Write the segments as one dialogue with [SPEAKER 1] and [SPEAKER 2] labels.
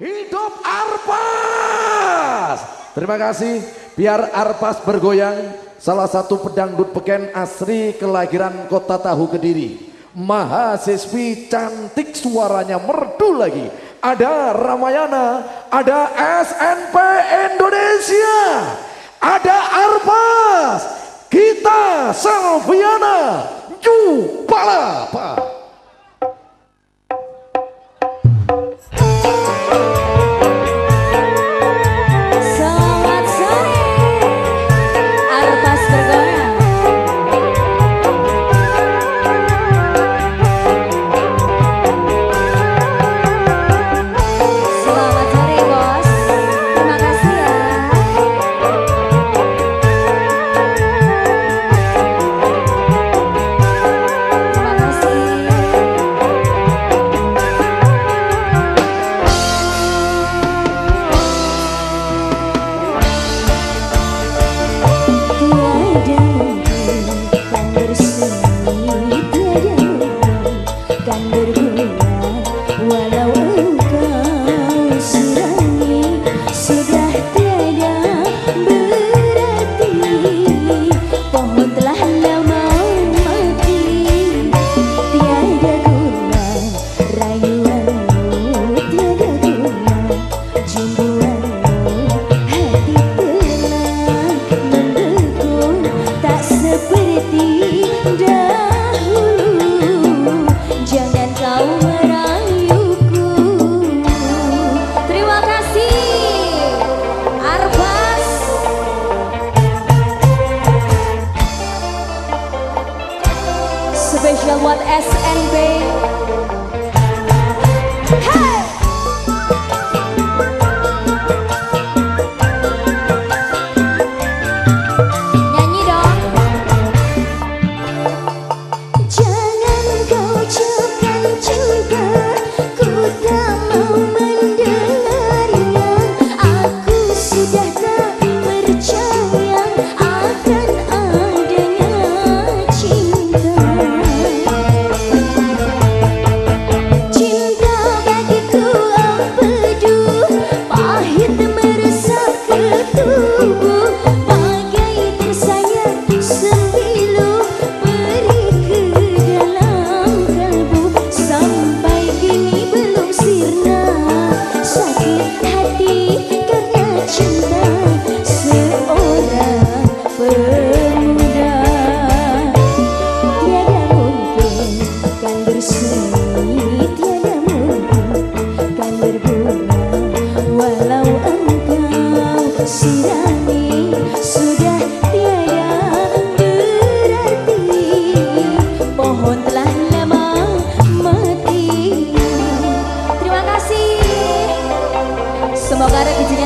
[SPEAKER 1] Hidup Arpas. Terima kasih. Biar Arpas bergoyang. Salah satu pedangdut peken asri kelahiran kota Tahu Kediri. Mahasiswi cantik suaranya merdu lagi. Ada Ramayana, ada SNP Indonesia, ada Arpas, kita Selviana, Ju Palapa.
[SPEAKER 2] You. S and B. Hey!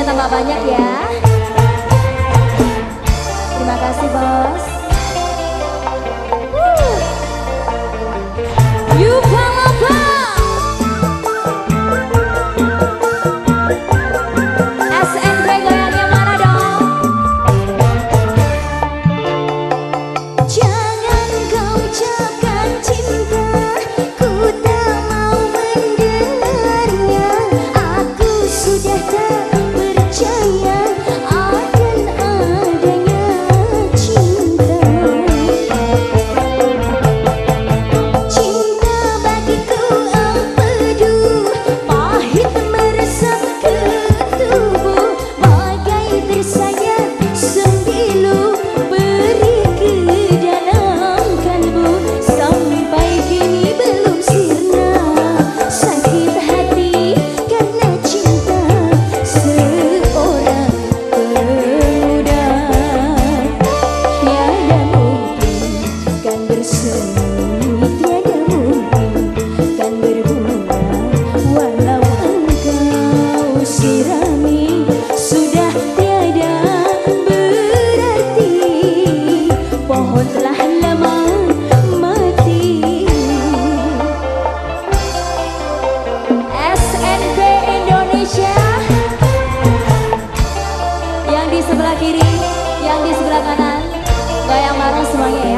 [SPEAKER 2] Tambah banyak ya. kanan, goyang bareng semuanya ya.